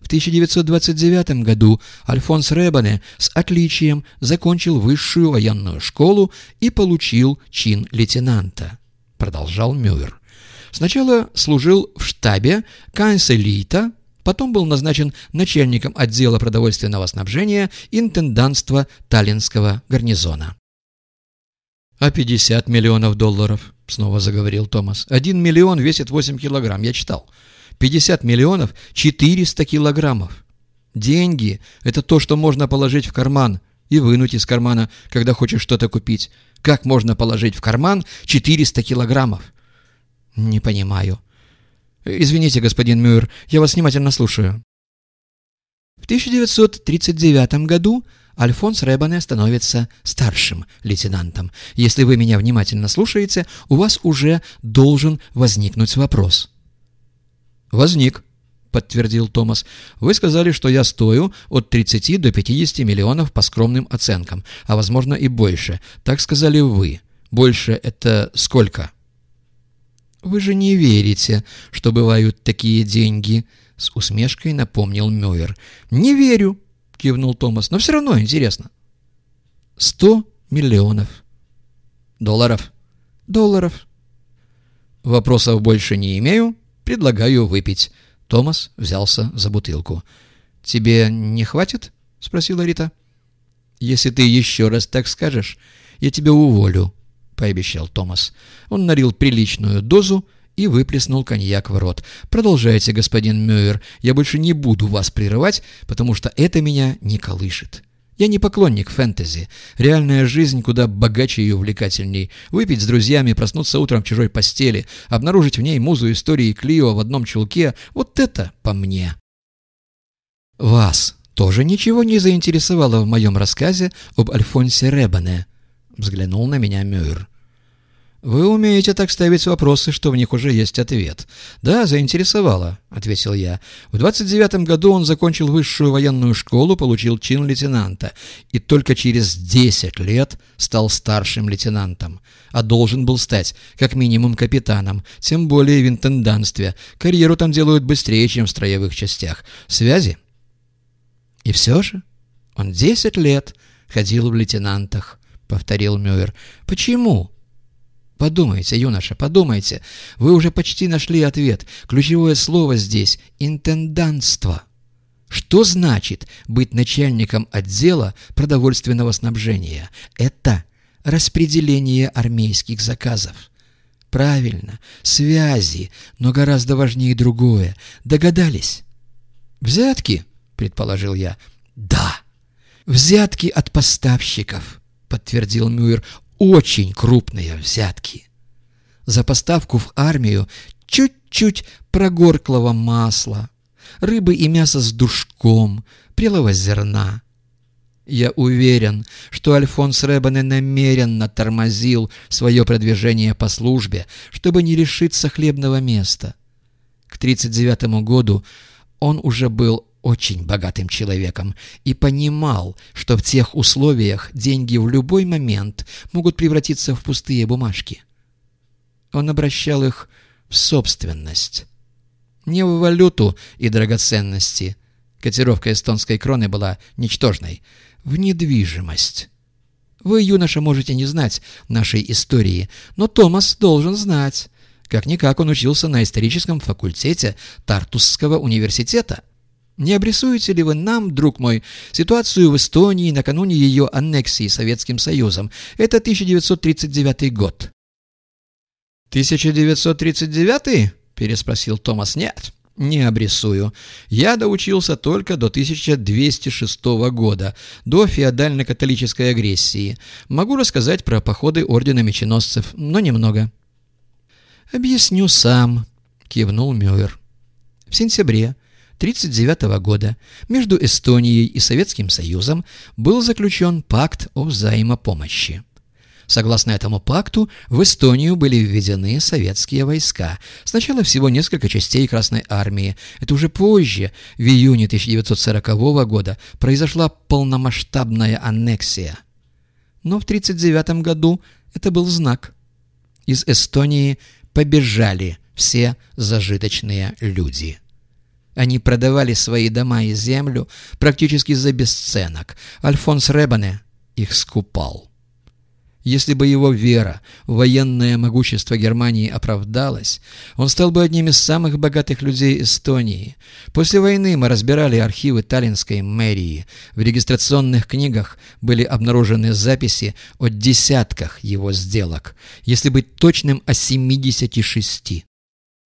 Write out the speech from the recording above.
В 1929 году Альфонс Ребане с отличием закончил высшую военную школу и получил чин лейтенанта, продолжал Мюэр. Сначала служил в штабе канцелита, потом был назначен начальником отдела продовольственного снабжения интендантства Таллинского гарнизона. «А 50 миллионов долларов?» — снова заговорил Томас. «Один миллион весит 8 килограмм, я читал. 50 миллионов — 400 килограммов. Деньги — это то, что можно положить в карман и вынуть из кармана, когда хочешь что-то купить. Как можно положить в карман 400 килограммов?» «Не понимаю». «Извините, господин Мюр, я вас внимательно слушаю». В 1939 году Альфонс Ребане становится старшим лейтенантом. Если вы меня внимательно слушаете, у вас уже должен возникнуть вопрос. «Возник», — подтвердил Томас. «Вы сказали, что я стою от 30 до 50 миллионов по скромным оценкам, а, возможно, и больше. Так сказали вы. Больше — это сколько?» «Вы же не верите, что бывают такие деньги», — с усмешкой напомнил Мюэр. «Не верю», — кивнул Томас, — «но все равно интересно». «Сто миллионов». «Долларов». «Долларов». «Вопросов больше не имею. Предлагаю выпить». Томас взялся за бутылку. «Тебе не хватит?» — спросила Рита. «Если ты еще раз так скажешь, я тебя уволю», — пообещал Томас. Он налил приличную дозу и выплеснул коньяк в рот. «Продолжайте, господин Мюэр. Я больше не буду вас прерывать, потому что это меня не колышет. Я не поклонник фэнтези. Реальная жизнь куда богаче и увлекательней. Выпить с друзьями, проснуться утром в чужой постели, обнаружить в ней музу истории Клио в одном чулке — вот это по мне». «Вас тоже ничего не заинтересовало в моем рассказе об Альфонсе Ребане?» — взглянул на меня Мюэр. «Вы умеете так ставить вопросы, что в них уже есть ответ». «Да, заинтересовало», — ответил я. «В 29 году он закончил высшую военную школу, получил чин лейтенанта, и только через 10 лет стал старшим лейтенантом, а должен был стать как минимум капитаном, тем более в интенданстве. Карьеру там делают быстрее, чем в строевых частях. Связи?» «И все же он 10 лет ходил в лейтенантах», — повторил Мюэр. «Почему?» Подумайте, юноша, подумайте. Вы уже почти нашли ответ. Ключевое слово здесь — интендантство. Что значит быть начальником отдела продовольственного снабжения? Это распределение армейских заказов. Правильно, связи, но гораздо важнее другое. Догадались? Взятки, предположил я. Да, взятки от поставщиков, подтвердил Мюэр очень крупные взятки. За поставку в армию чуть-чуть прогорклого масла, рыбы и мяса с душком, прелого зерна. Я уверен, что Альфонс Ребане намеренно тормозил свое продвижение по службе, чтобы не лишиться хлебного места. К 1939 году он уже был очень богатым человеком и понимал, что в тех условиях деньги в любой момент могут превратиться в пустые бумажки. Он обращал их в собственность. Не в валюту и драгоценности. Котировка эстонской кроны была ничтожной. В недвижимость. Вы, юноша, можете не знать нашей истории, но Томас должен знать. Как-никак он учился на историческом факультете Тартусского университета – не обрисуете ли вы нам, друг мой, ситуацию в Эстонии накануне ее аннексии Советским Союзом? Это 1939 год. 1939? переспросил Томас. Нет, не обрисую. Я доучился только до 1206 года, до феодально-католической агрессии. Могу рассказать про походы ордена меченосцев, но немного. Объясню сам, кивнул Мюэр. В сентябре 1939 года между Эстонией и Советским Союзом был заключен пакт о взаимопомощи. Согласно этому пакту, в Эстонию были введены советские войска. Сначала всего несколько частей Красной Армии. Это уже позже, в июне 1940 года, произошла полномасштабная аннексия. Но в 1939 году это был знак. Из Эстонии побежали все зажиточные люди. Они продавали свои дома и землю практически за бесценок. Альфонс Ребане их скупал. Если бы его вера в военное могущество Германии оправдалась, он стал бы одним из самых богатых людей Эстонии. После войны мы разбирали архивы Таллинской мэрии. В регистрационных книгах были обнаружены записи о десятках его сделок, если быть точным о 76.